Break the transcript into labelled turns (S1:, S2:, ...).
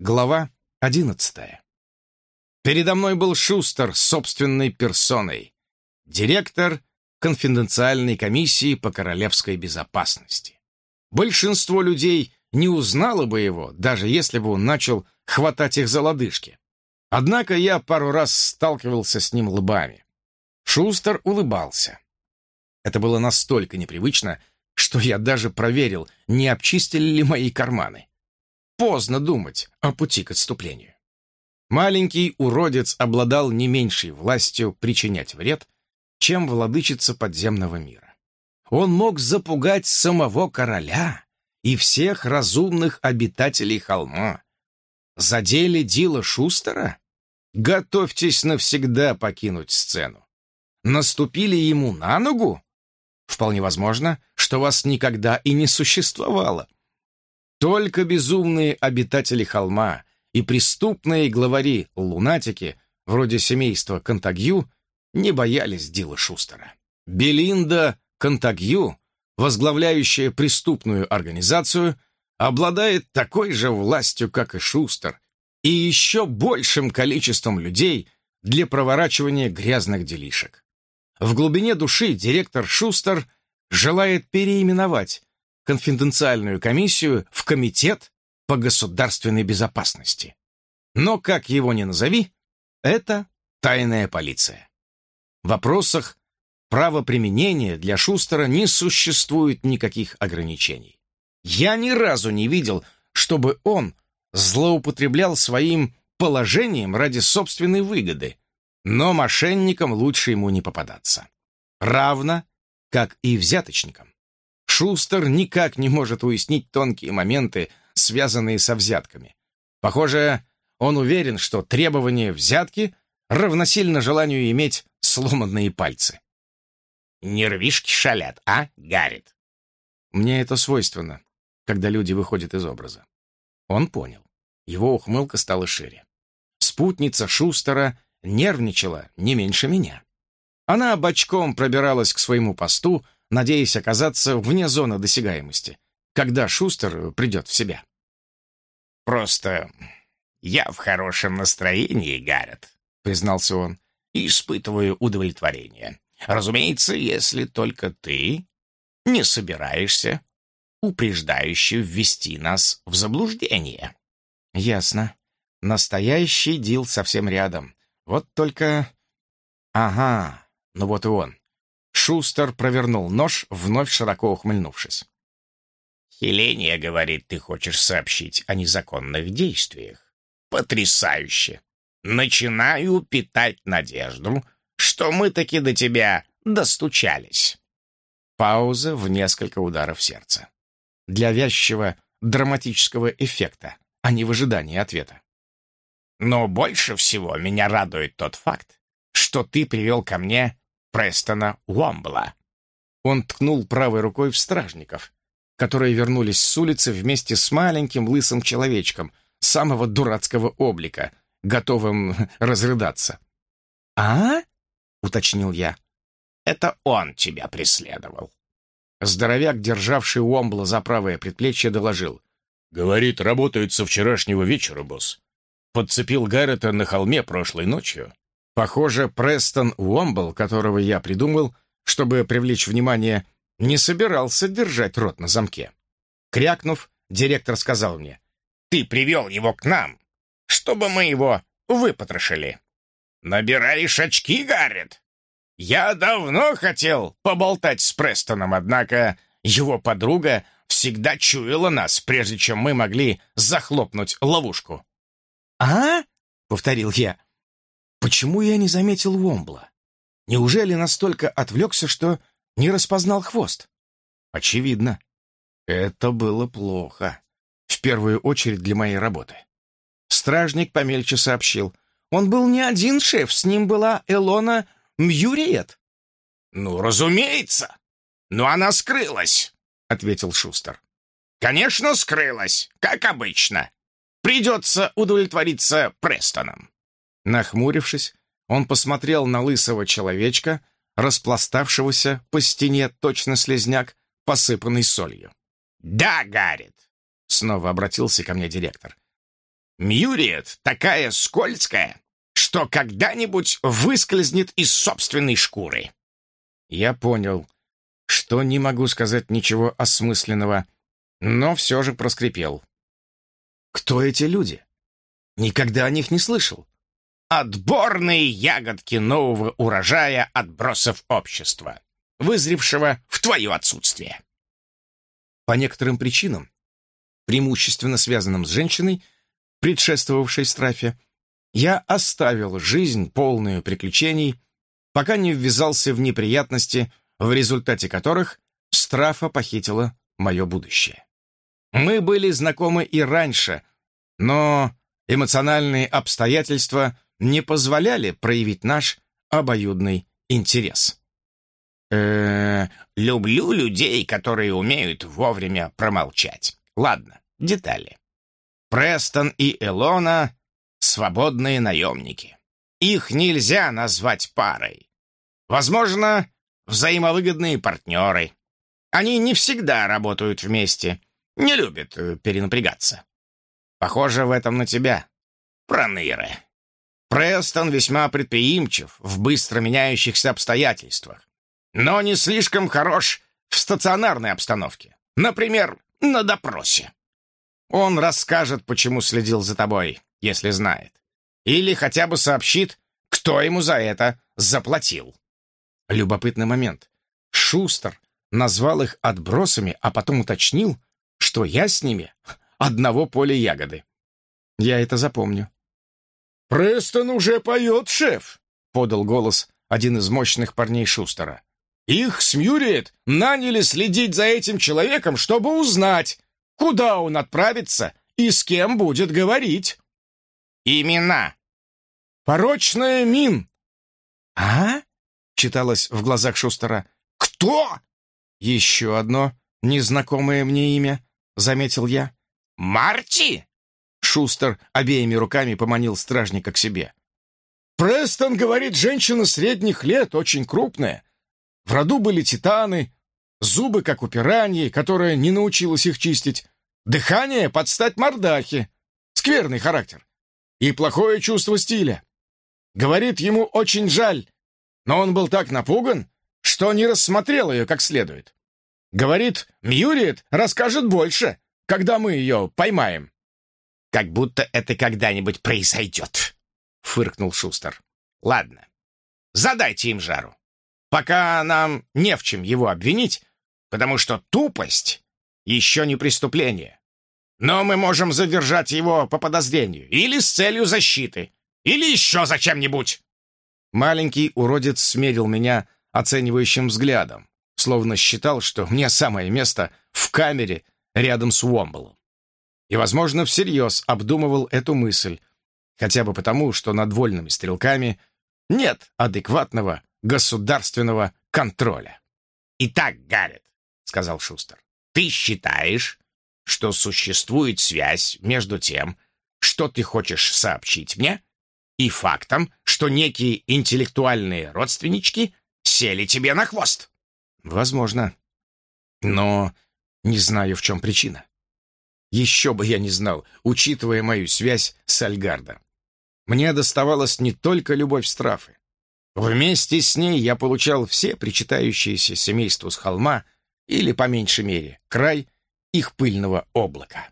S1: Глава одиннадцатая. Передо мной был Шустер собственной персоной, директор конфиденциальной комиссии по королевской безопасности. Большинство людей не узнало бы его, даже если бы он начал хватать их за лодыжки. Однако я пару раз сталкивался с ним лбами. Шустер улыбался. Это было настолько непривычно, что я даже проверил, не обчистили ли мои карманы. Поздно думать о пути к отступлению. Маленький уродец обладал не меньшей властью причинять вред, чем владычица подземного мира. Он мог запугать самого короля и всех разумных обитателей холма. Задели Дила Шустера? Готовьтесь навсегда покинуть сцену. Наступили ему на ногу? Вполне возможно, что вас никогда и не существовало. Только безумные обитатели холма и преступные главари-лунатики, вроде семейства Контагью, не боялись Дила Шустера. Белинда Контагью, возглавляющая преступную организацию, обладает такой же властью, как и Шустер, и еще большим количеством людей для проворачивания грязных делишек. В глубине души директор Шустер желает переименовать конфиденциальную комиссию в Комитет по государственной безопасности. Но, как его ни назови, это тайная полиция. В вопросах правоприменения для Шустера не существует никаких ограничений. Я ни разу не видел, чтобы он злоупотреблял своим положением ради собственной выгоды, но мошенникам лучше ему не попадаться. Равно, как и взяточникам. Шустер никак не может уяснить тонкие моменты, связанные со взятками. Похоже, он уверен, что требование взятки равносильно желанию иметь сломанные пальцы.
S2: Нервишки шалят, а, Гаррит?
S1: Мне это свойственно, когда люди выходят из образа. Он понял. Его ухмылка стала шире. Спутница Шустера нервничала не меньше меня. Она бочком пробиралась к своему посту, надеясь оказаться вне зоны досягаемости, когда Шустер придет в себя.
S2: «Просто я в хорошем настроении, Гаррет», — признался он, — «и испытываю удовлетворение. Разумеется, если только ты не собираешься упреждающе ввести нас в заблуждение».
S1: «Ясно. Настоящий дил совсем рядом. Вот только... Ага, ну вот и он. Шустер провернул нож, вновь широко ухмыльнувшись.
S2: «Хеления, — говорит, — ты хочешь сообщить о незаконных действиях. Потрясающе! Начинаю питать надежду, что мы таки до тебя достучались».
S1: Пауза в несколько ударов сердца. Для вязчего драматического эффекта, а не в ожидании ответа.
S2: «Но больше всего меня радует тот факт, что ты привел ко мне Престона Уомбла.
S1: Он ткнул правой рукой в стражников, которые вернулись с улицы вместе с маленьким лысым человечком самого дурацкого облика, готовым разрыдаться.
S2: «А?» — уточнил я. «Это он тебя преследовал».
S1: Здоровяк, державший Уомбла за правое предплечье, доложил.
S3: «Говорит, работает со вчерашнего вечера, босс. Подцепил Гаррета на холме прошлой ночью.
S1: Похоже, Престон Уомбл, которого я придумал, чтобы привлечь внимание, не собирался держать рот на замке. Крякнув, директор сказал мне,
S2: «Ты привел его к нам, чтобы мы его выпотрошили. Набираешь очки, Гаррет? Я давно хотел поболтать с Престоном, однако его подруга всегда чуяла нас, прежде чем мы могли захлопнуть ловушку».
S1: «А?» — повторил я. Почему я не заметил Вомбла? Неужели настолько отвлекся, что не распознал хвост? Очевидно. Это было плохо. В первую очередь для моей работы. Стражник помельче сообщил. Он был не один шеф, с ним была Элона Мьюриет.
S2: «Ну, разумеется. Но она скрылась», — ответил Шустер. «Конечно, скрылась, как обычно. Придется удовлетвориться Престоном».
S1: Нахмурившись, он посмотрел на лысого человечка, распластавшегося по стене точно слезняк, посыпанный солью.
S2: «Да, Гаррит!»
S1: — снова обратился ко мне директор.
S2: Мьюриет такая скользкая, что когда-нибудь выскользнет из собственной шкуры.
S1: Я понял, что не могу сказать ничего осмысленного, но все же проскрипел. Кто эти люди? Никогда о них не слышал.
S2: Отборные ягодки нового урожая отбросов общества, вызревшего в твое отсутствие.
S1: По некоторым причинам, преимущественно связанным с женщиной, предшествовавшей страфе, я оставил жизнь, полную приключений, пока не ввязался в неприятности, в результате которых страфа похитила мое будущее. Мы были знакомы и раньше, но эмоциональные обстоятельства не позволяли проявить наш обоюдный интерес.
S2: Э, -э люблю людей, которые умеют вовремя промолчать. Ладно, детали. Престон и Элона — свободные наемники. Их нельзя назвать парой. Возможно, взаимовыгодные партнеры. Они не всегда работают вместе, не любят э, перенапрягаться. Похоже в этом на тебя, Проныры. Престон весьма предприимчив в быстро меняющихся обстоятельствах, но не слишком хорош в стационарной обстановке. Например, на допросе. Он расскажет, почему следил за тобой, если знает. Или хотя бы сообщит, кто ему за это заплатил.
S1: Любопытный момент. Шустер назвал их отбросами, а потом уточнил, что я с ними одного поля ягоды. Я это запомню.
S3: «Престон уже поет, шеф!» — подал голос один из мощных парней Шустера. «Их с Мьюриет наняли следить за этим человеком, чтобы узнать, куда он отправится и с кем будет говорить».
S2: «Имена!»
S3: «Порочная Мин!»
S1: «А?» — читалось в глазах Шустера.
S3: «Кто?»
S1: «Еще одно незнакомое мне имя», — заметил я.
S2: «Марти?»
S1: Шустер обеими руками поманил стражника к себе.
S3: «Престон, говорит, женщина средних лет, очень крупная. В роду были титаны, зубы, как у пираньи, которая не научилась их чистить, дыхание под стать мордахи, скверный характер и плохое чувство стиля. Говорит, ему очень жаль, но он был так напуган, что не рассмотрел ее как следует. Говорит, Мьюриет расскажет больше, когда мы ее поймаем.
S2: «Как будто это когда-нибудь произойдет», — фыркнул Шустер. «Ладно, задайте им жару. Пока нам не в чем его обвинить, потому что тупость еще не преступление. Но мы можем задержать его по подозрению или с целью защиты, или еще зачем-нибудь».
S1: Маленький уродец смерил меня оценивающим взглядом, словно считал, что мне самое место в камере рядом с Уомблом. И, возможно, всерьез обдумывал эту мысль, хотя бы потому, что над вольными стрелками нет адекватного государственного контроля.
S2: «Итак, Гаррет», — сказал Шустер, — «ты считаешь, что существует связь между тем, что ты хочешь сообщить мне, и фактом, что некие интеллектуальные родственнички сели тебе на хвост?»
S1: «Возможно. Но не знаю, в чем причина. Еще бы я не знал, учитывая мою связь с Альгардо. Мне доставалась не только любовь Страфы. Вместе с ней я получал все причитающиеся семейству с холма или, по меньшей мере, край их пыльного облака.